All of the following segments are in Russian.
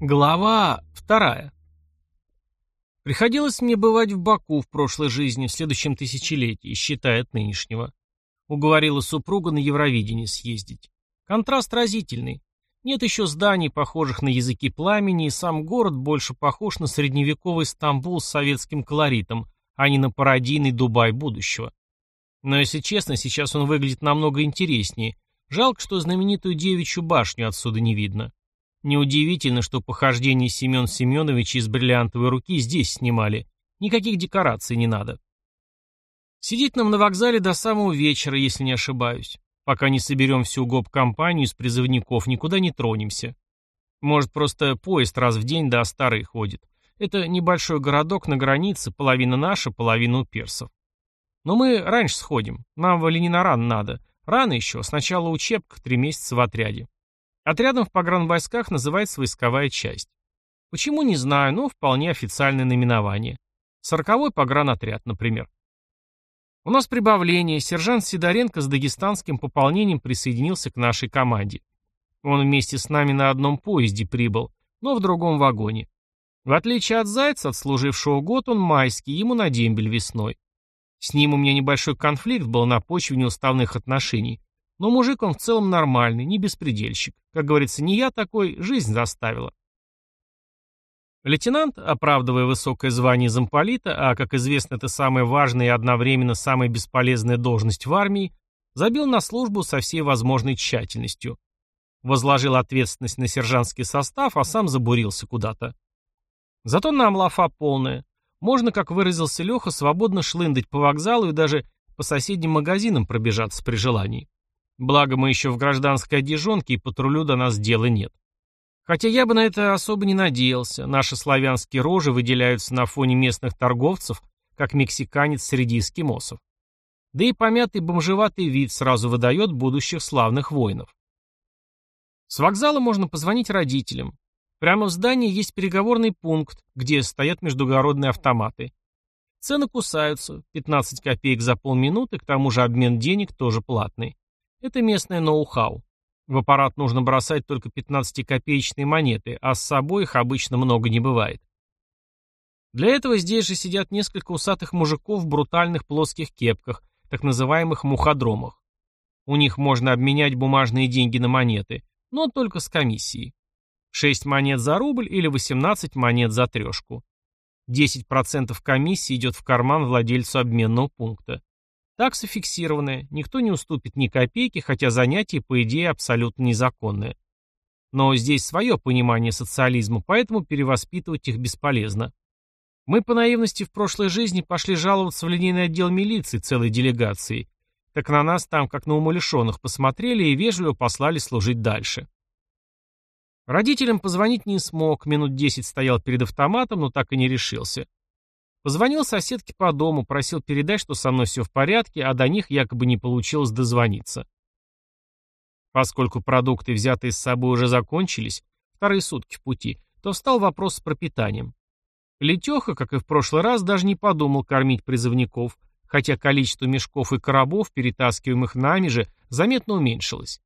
Глава вторая. Приходилось мне бывать в Баку в прошлой жизни, в следующем тысячелетии, считая от нынешнего. Уговорила супруга на Евровидение съездить. Контраст разительный. Нет еще зданий, похожих на языки пламени, и сам город больше похож на средневековый Стамбул с советским колоритом, а не на пародийный Дубай будущего. Но если честно, сейчас он выглядит намного интереснее. Жалко, что знаменитую девичью башню отсюда не видно. Неудивительно, что похождение Семен Семеновича из бриллиантовой руки здесь снимали. Никаких декораций не надо. Сидеть нам на вокзале до самого вечера, если не ошибаюсь. Пока не соберем всю гоп-компанию из призывников, никуда не тронемся. Может, просто поезд раз в день до Астары ходит. Это небольшой городок на границе, половина наша, половина у персов. Но мы раньше сходим. Нам в Ленинаран надо. Рано еще, сначала учебка, три месяца в отряде. Отрядом в погранвойсках называется войсковая часть. Почему, не знаю, но вполне официальное наименование. Сороковой погранотряд, например. У нас прибавление. Сержант Сидоренко с дагестанским пополнением присоединился к нашей команде. Он вместе с нами на одном поезде прибыл, но в другом вагоне. В отличие от Зайца, отслужившего год, он майский, ему на дембель весной. С ним у меня небольшой конфликт был на почве неуставных отношений, но мужик он в целом нормальный, не беспредельщик. Как говорится, не я такой, жизнь заставила. Лейтенант, оправдывая высокое звание замполита, а, как известно, это самая важная и одновременно самая бесполезная должность в армии, забил на службу со всей возможной тщательностью. Возложил ответственность на сержантский состав, а сам забурился куда-то. Зато нам лафа полная. Можно, как выразился Леха, свободно шлындать по вокзалу и даже по соседним магазинам пробежаться при желании. Благо мы еще в гражданской одежонке, и патрулю до нас дела нет. Хотя я бы на это особо не надеялся. Наши славянские рожи выделяются на фоне местных торговцев, как мексиканец среди эскимосов. Да и помятый бомжеватый вид сразу выдает будущих славных воинов. С вокзала можно позвонить родителям. Прямо в здании есть переговорный пункт, где стоят междугородные автоматы. Цены кусаются, 15 копеек за полминуты, к тому же обмен денег тоже платный. Это местное ноу-хау. В аппарат нужно бросать только 15-копеечные монеты, а с собой их обычно много не бывает. Для этого здесь же сидят несколько усатых мужиков в брутальных плоских кепках, так называемых муходромах. У них можно обменять бумажные деньги на монеты, но только с комиссией. 6 монет за рубль или 18 монет за трешку. 10% комиссии идет в карман владельцу обменного пункта. Такса фиксированная, никто не уступит ни копейки, хотя занятие, по идее, абсолютно незаконное. Но здесь свое понимание социализма, поэтому перевоспитывать их бесполезно. Мы по наивности в прошлой жизни пошли жаловаться в линейный отдел милиции целой делегацией. Так на нас там, как на умалишенных, посмотрели и вежливо послали служить дальше. Родителям позвонить не смог, минут десять стоял перед автоматом, но так и не решился. Позвонил соседке по дому, просил передать, что со мной все в порядке, а до них якобы не получилось дозвониться. Поскольку продукты, взятые с собой, уже закончились, вторые сутки в пути, то встал вопрос с пропитанием. Летеха, как и в прошлый раз, даже не подумал кормить призывников, хотя количество мешков и коробов, перетаскиваемых нами же, заметно уменьшилось.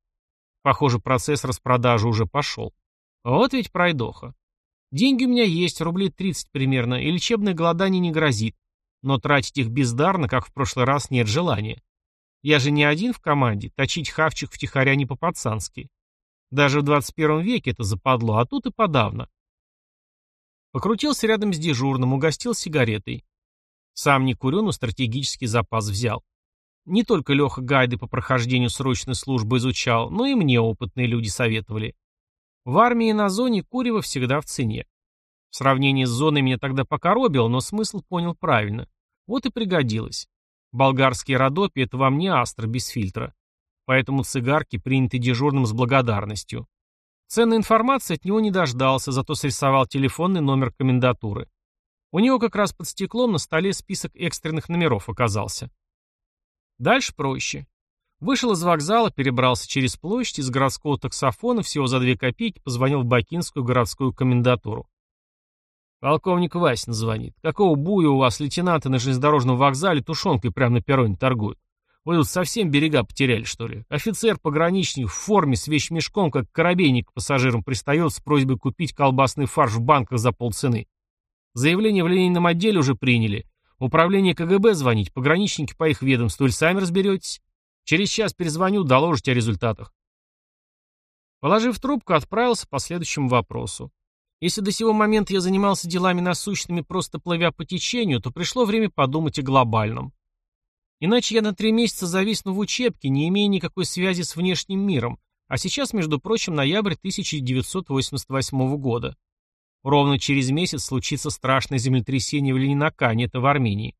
Похоже, процесс распродажи уже пошел. Вот ведь пройдоха. Деньги у меня есть, рублей 30 примерно, и лечебное голодание не грозит. Но тратить их бездарно, как в прошлый раз, нет желания. Я же не один в команде, точить хавчик втихаря не по-пацански. Даже в 21 веке это западло, а тут и подавно. Покрутился рядом с дежурным, угостил сигаретой. Сам не курю, но стратегический запас взял. Не только Леха гайды по прохождению срочной службы изучал, но и мне опытные люди советовали. В армии и на зоне курево всегда в цене. В сравнении с зоной меня тогда покоробило, но смысл понял правильно. Вот и пригодилось. Болгарские родопи — это вам не астра без фильтра. Поэтому цигарки приняты дежурным с благодарностью. Ценной информации от него не дождался, зато срисовал телефонный номер комендатуры. У него как раз под стеклом на столе список экстренных номеров оказался. Дальше проще. Вышел из вокзала, перебрался через площадь, из городского таксофона всего за две копейки позвонил в Бакинскую городскую комендатуру. Полковник Васин звонит. Какого буя у вас лейтенанты на железнодорожном вокзале тушенкой прямо на перроне торгуют? Вы тут совсем берега потеряли, что ли? Офицер-пограничник в форме с вещмешком, как корабейник к пассажирам пристает с просьбой купить колбасный фарш в банках за полцены. Заявление в линейном отделе уже приняли. Управление КГБ звонить, пограничники по их ведомству, или сами разберетесь. Через час перезвоню, доложите о результатах. Положив трубку, отправился по следующему вопросу. Если до сего момента я занимался делами насущными, просто плывя по течению, то пришло время подумать о глобальном. Иначе я на три месяца зависну в учебке, не имея никакой связи с внешним миром, а сейчас, между прочим, ноябрь 1988 года. Ровно через месяц случится страшное землетрясение в Ленинакане, это в Армении.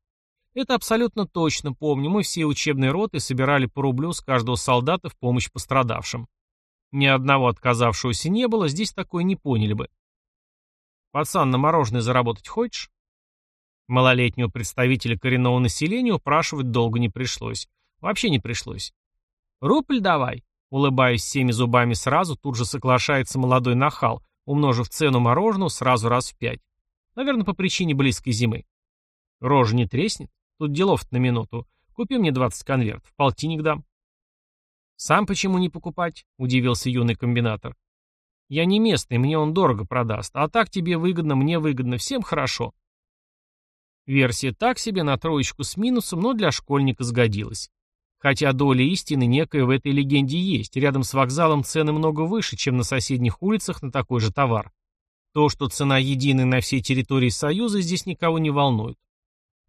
Это абсолютно точно помню, мы все учебные роты собирали по рублю с каждого солдата в помощь пострадавшим. Ни одного отказавшегося не было, здесь такое не поняли бы. «Пацан, на мороженое заработать хочешь?» Малолетнего представителя коренного населения упрашивать долго не пришлось. Вообще не пришлось. «Рубль давай!» Улыбаясь всеми зубами сразу, тут же соглашается молодой нахал, умножив цену мороженого сразу раз в пять. Наверное, по причине близкой зимы. Рожа не треснет? Тут делов на минуту. Купи мне 20 конвертов, полтинник дам. Сам почему не покупать? Удивился юный комбинатор. Я не местный, мне он дорого продаст. А так тебе выгодно, мне выгодно, всем хорошо. Версия так себе на троечку с минусом, но для школьника сгодилась. Хотя доля истины некая в этой легенде есть. Рядом с вокзалом цены много выше, чем на соседних улицах на такой же товар. То, что цена единая на всей территории Союза, здесь никого не волнует.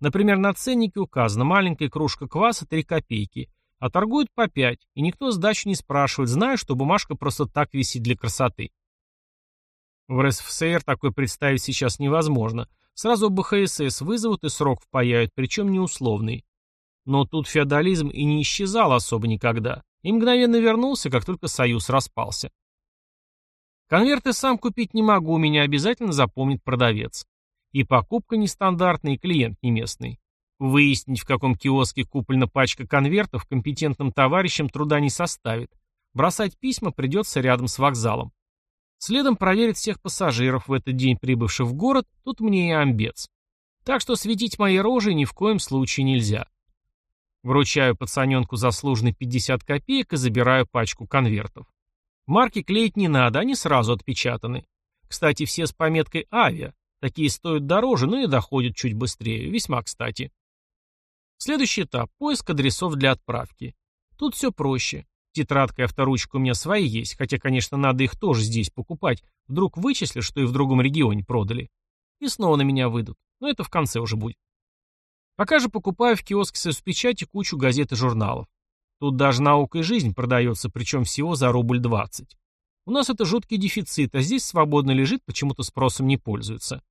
Например, на ценнике указано маленькая кружка кваса 3 копейки, а торгуют по 5, и никто сдачу не спрашивает, зная, что бумажка просто так висит для красоты. В РСФСР такое представить сейчас невозможно – Сразу БХСС вызовут и срок впаяют, причем неусловный. Но тут феодализм и не исчезал особо никогда, и мгновенно вернулся, как только союз распался. Конверты сам купить не могу, меня обязательно запомнит продавец. И покупка нестандартная, и клиент не местный. Выяснить, в каком киоске куплена пачка конвертов, компетентным товарищам труда не составит. Бросать письма придется рядом с вокзалом. Следом проверит всех пассажиров в этот день прибывших в город, тут мне и амбец. Так что светить моей рожей ни в коем случае нельзя. Вручаю пацаненку заслуженный 50 копеек и забираю пачку конвертов. Марки клеить не надо, они сразу отпечатаны. Кстати, все с пометкой «Авиа». Такие стоят дороже, но и доходят чуть быстрее. Весьма кстати. Следующий этап – поиск адресов для отправки. Тут все проще. Тетрадка и авторучка у меня свои есть, хотя, конечно, надо их тоже здесь покупать. Вдруг вычислят, что и в другом регионе продали. И снова на меня выйдут. Но это в конце уже будет. Пока же покупаю в киоске с печати кучу газет и журналов. Тут даже наука и жизнь продается, причем всего за рубль двадцать. У нас это жуткий дефицит, а здесь свободно лежит, почему-то спросом не пользуется.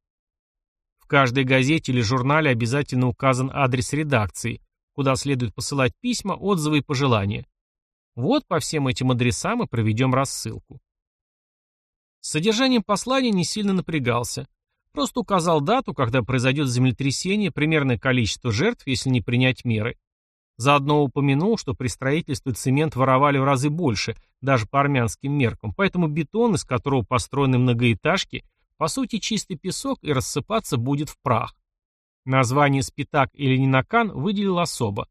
Каждой газете или журнале обязательно указан адрес редакции, куда следует посылать письма, отзывы и пожелания. Вот по всем этим адресам и проведем рассылку. С содержанием послания не сильно напрягался. Просто указал дату, когда произойдет землетрясение, примерное количество жертв, если не принять меры. Заодно упомянул, что при строительстве цемент воровали в разы больше, даже по армянским меркам, поэтому бетон, из которого построены многоэтажки, по сути чистый песок и рассыпаться будет в прах. Название Спитак или Нинакан выделил особо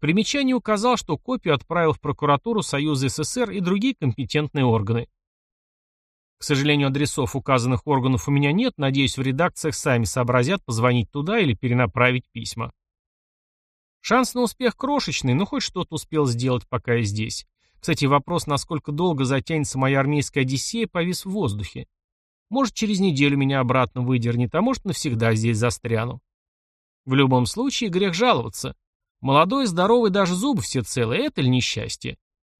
примечании указал, что копию отправил в прокуратуру Союза СССР и другие компетентные органы. К сожалению, адресов указанных органов у меня нет, надеюсь, в редакциях сами сообразят позвонить туда или перенаправить письма. Шанс на успех крошечный, но хоть что-то успел сделать, пока я здесь. Кстати, вопрос, насколько долго затянется моя армейская одиссея, повис в воздухе. Может, через неделю меня обратно выдернет, а может, навсегда здесь застряну. В любом случае, грех жаловаться. Молодой, здоровый, даже зубы все целые, это ли несчастье?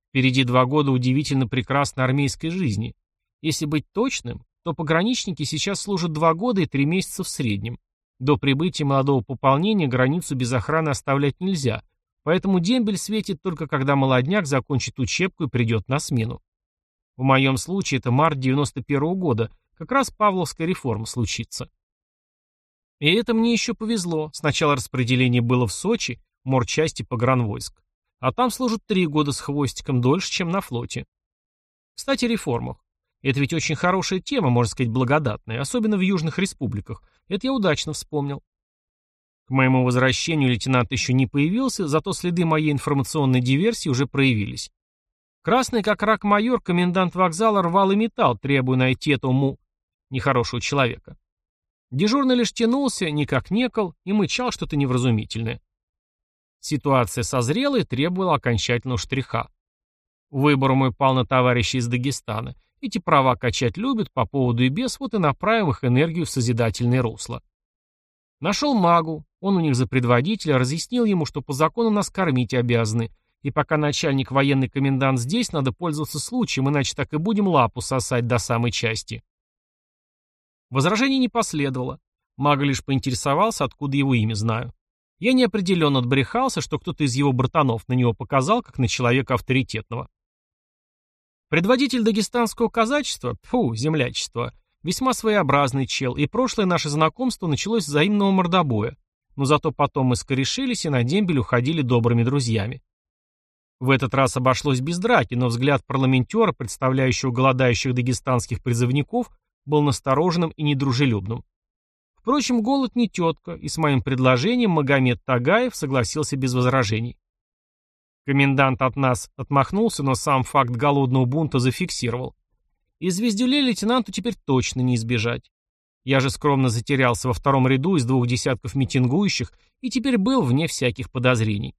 Впереди два года удивительно прекрасной армейской жизни. Если быть точным, то пограничники сейчас служат два года и три месяца в среднем. До прибытия молодого пополнения границу без охраны оставлять нельзя, поэтому дембель светит только когда молодняк закончит учебку и придет на смену. В моем случае это март 91 -го года, как раз Павловская реформа случится. И это мне еще повезло. Сначала распределение было в Сочи, морчасти погранвойск. А там служат три года с хвостиком дольше, чем на флоте. Кстати, о реформах. Это ведь очень хорошая тема, можно сказать, благодатная, особенно в южных республиках. Это я удачно вспомнил. К моему возвращению лейтенант еще не появился, зато следы моей информационной диверсии уже проявились. Красный как рак майор, комендант вокзала рвал и металл, требуя найти этому му... нехорошего человека. Дежурный лишь тянулся, никак некол, и мычал что-то невразумительное. Ситуация созрела и требовала окончательного штриха. Выбор мой пал на товарищей из Дагестана. Эти права качать любят, по поводу и без, вот и направим их энергию в созидательное русло. Нашел магу, он у них за предводителя, разъяснил ему, что по закону нас кормить обязаны, и пока начальник военный комендант здесь, надо пользоваться случаем, иначе так и будем лапу сосать до самой части. Возражений не последовало. Мага лишь поинтересовался, откуда его имя знаю. Я неопределенно отбрехался, что кто-то из его братанов на него показал, как на человека авторитетного. Предводитель дагестанского казачества, фу, землячества, весьма своеобразный чел, и прошлое наше знакомство началось с взаимного мордобоя, но зато потом мы скорешились и на дембель уходили добрыми друзьями. В этот раз обошлось без драки, но взгляд парламентера, представляющего голодающих дагестанских призывников, был настороженным и недружелюбным. Впрочем, голод не тетка, и с моим предложением Магомед Тагаев согласился без возражений. Комендант от нас отмахнулся, но сам факт голодного бунта зафиксировал. И звездюлей лейтенанту теперь точно не избежать. Я же скромно затерялся во втором ряду из двух десятков митингующих и теперь был вне всяких подозрений.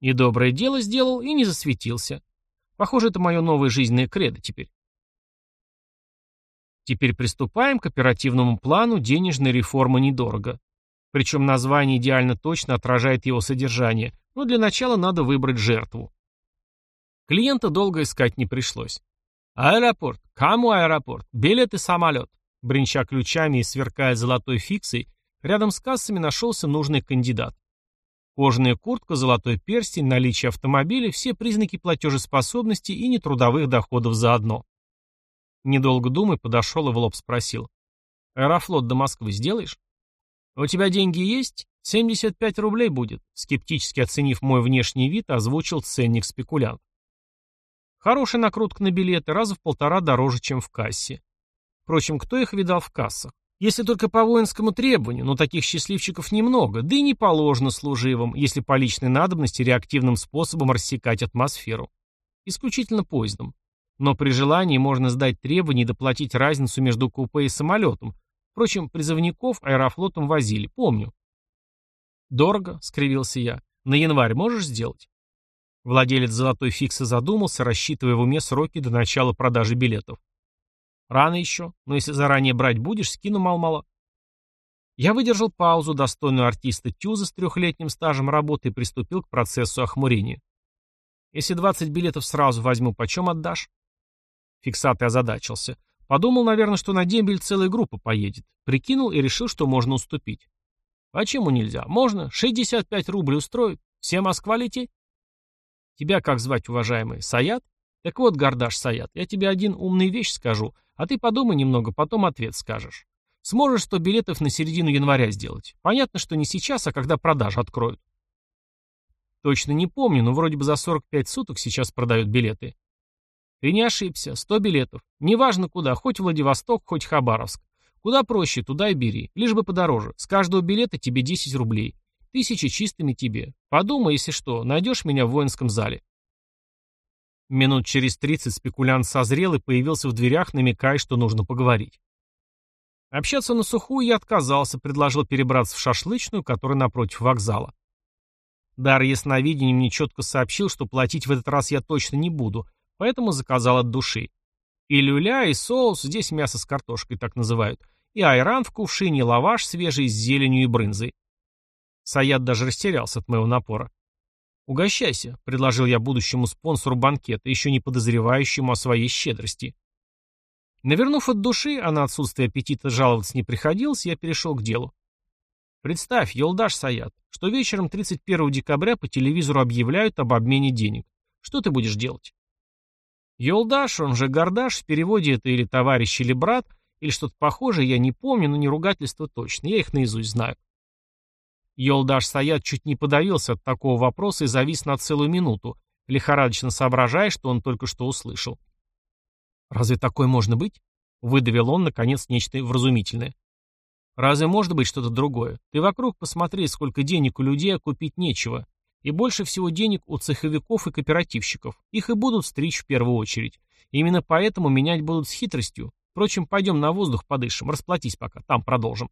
И доброе дело сделал, и не засветился. Похоже, это мое новое жизненное кредо теперь. Теперь приступаем к оперативному плану денежной реформы недорого. Причем название идеально точно отражает его содержание, но для начала надо выбрать жертву. Клиента долго искать не пришлось. «Аэропорт! Кому аэропорт? Билет и самолет!» Бренча ключами и сверкая золотой фиксой, рядом с кассами нашелся нужный кандидат. Кожаная куртка, золотой перстень, наличие автомобиля – все признаки платежеспособности и нетрудовых доходов заодно. Недолго думая, подошел и в лоб спросил. «Аэрофлот до Москвы сделаешь?» «У тебя деньги есть? 75 рублей будет», скептически оценив мой внешний вид, озвучил ценник спекулянт. Хорошая накрутка на билеты, раза в полтора дороже, чем в кассе. Впрочем, кто их видал в кассах? Если только по воинскому требованию, но таких счастливчиков немного, да и не положено служивым, если по личной надобности реактивным способом рассекать атмосферу. Исключительно поездом. Но при желании можно сдать требования и доплатить разницу между купе и самолетом. Впрочем, призывников аэрофлотом возили, помню. «Дорого», — скривился я. «На январь можешь сделать?» Владелец золотой фиксы задумался, рассчитывая в уме сроки до начала продажи билетов. Рано еще, но если заранее брать будешь, скину мал-мало. Я выдержал паузу, достойную артиста Тюза с трехлетним стажем работы и приступил к процессу охмурения. Если 20 билетов сразу возьму, почем отдашь? Фиксатый озадачился. Подумал, наверное, что на дембель целая группа поедет. Прикинул и решил, что можно уступить. Почему нельзя? Можно. 65 рублей устроит. Все Москва лететь? Тебя как звать, уважаемый? Саят? Так вот, Гардаш Саят, я тебе один умный вещь скажу, а ты подумай немного, потом ответ скажешь. Сможешь 100 билетов на середину января сделать. Понятно, что не сейчас, а когда продажу откроют. Точно не помню, но вроде бы за 45 суток сейчас продают билеты. Ты не ошибся, 100 билетов. Неважно куда, хоть Владивосток, хоть Хабаровск. Куда проще, туда и бери. Лишь бы подороже. С каждого билета тебе 10 рублей. Тысячи чистыми тебе. Подумай, если что, найдешь меня в воинском зале. Минут через тридцать спекулянт созрел и появился в дверях, намекая, что нужно поговорить. Общаться на сухую я отказался, предложил перебраться в шашлычную, которая напротив вокзала. Дар ясновидения мне четко сообщил, что платить в этот раз я точно не буду, поэтому заказал от души. И люля, и соус, здесь мясо с картошкой так называют, и айран в кувшине, лаваш свежий с зеленью и брынзой. Саят даже растерялся от моего напора. «Угощайся», — предложил я будущему спонсору банкета, еще не подозревающему о своей щедрости. Навернув от души, а на отсутствие аппетита жаловаться не приходилось, я перешел к делу. Представь, Елдаш Саят, что вечером 31 декабря по телевизору объявляют об обмене денег. Что ты будешь делать? Елдаш, он же Гардаш, в переводе это или товарищ, или брат, или что-то похожее, я не помню, но не ругательство точно, я их наизусть знаю. Йолдаш Саят чуть не подавился от такого вопроса и завис на целую минуту, лихорадочно соображая, что он только что услышал. «Разве такое можно быть?» — выдавил он, наконец, нечто вразумительное. Разве может быть что-то другое? Ты вокруг посмотри, сколько денег у людей, а купить нечего. И больше всего денег у цеховиков и кооперативщиков. Их и будут стричь в первую очередь. Именно поэтому менять будут с хитростью. Впрочем, пойдем на воздух подышим, расплатись пока, там продолжим.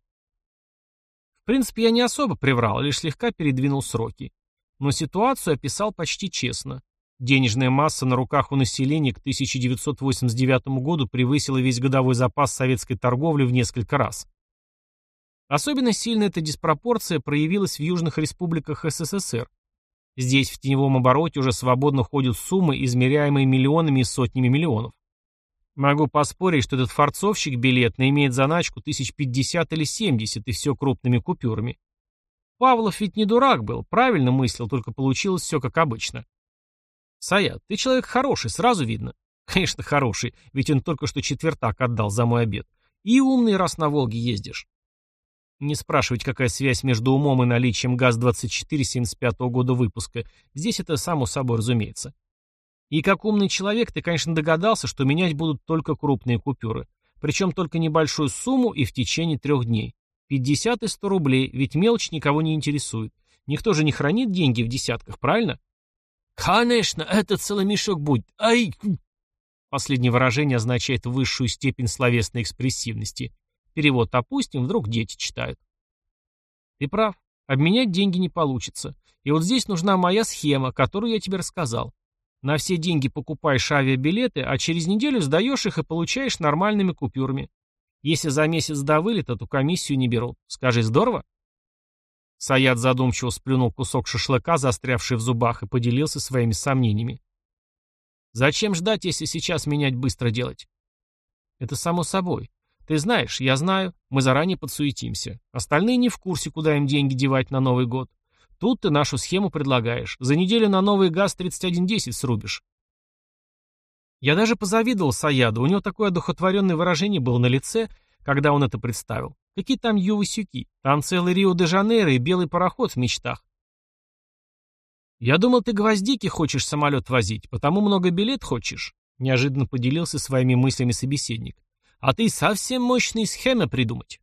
В принципе, я не особо приврал, лишь слегка передвинул сроки. Но ситуацию описал почти честно. Денежная масса на руках у населения к 1989 году превысила весь годовой запас советской торговли в несколько раз. Особенно сильно эта диспропорция проявилась в южных республиках СССР. Здесь в теневом обороте уже свободно ходят суммы, измеряемые миллионами и сотнями миллионов. Могу поспорить, что этот форцовщик билетный имеет заначку тысяч пятьдесят или семьдесят, и все крупными купюрами. Павлов ведь не дурак был, правильно мыслил, только получилось все как обычно. Саят, ты человек хороший, сразу видно. Конечно, хороший, ведь он только что четвертак отдал за мой обед. И умный, раз на Волге ездишь. Не спрашивать, какая связь между умом и наличием ГАЗ-24 75 -го года выпуска. Здесь это само собой разумеется. И как умный человек, ты, конечно, догадался, что менять будут только крупные купюры. Причем только небольшую сумму и в течение трех дней. 50 и 100 рублей, ведь мелочь никого не интересует. Никто же не хранит деньги в десятках, правильно? Конечно, это целый мешок будет. Ай! Последнее выражение означает высшую степень словесной экспрессивности. Перевод опустим, вдруг дети читают. Ты прав. Обменять деньги не получится. И вот здесь нужна моя схема, которую я тебе рассказал. На все деньги покупаешь авиабилеты, а через неделю сдаешь их и получаешь нормальными купюрами. Если за месяц до вылета, то комиссию не берут. Скажи, здорово? Саят задумчиво сплюнул кусок шашлыка, застрявший в зубах, и поделился своими сомнениями. Зачем ждать, если сейчас менять быстро делать? Это само собой. Ты знаешь, я знаю, мы заранее подсуетимся. Остальные не в курсе, куда им деньги девать на Новый год. Тут ты нашу схему предлагаешь. За неделю на новый газ 3110 срубишь. Я даже позавидовал Саяду, у него такое одухотворенное выражение было на лице, когда он это представил. Какие там Ю-Васюки? Там целый Рио-де-Жанейро и белый пароход в мечтах. «Я думал, ты гвоздики хочешь самолет возить, потому много билет хочешь», неожиданно поделился своими мыслями собеседник. «А ты совсем мощные схемы придумать».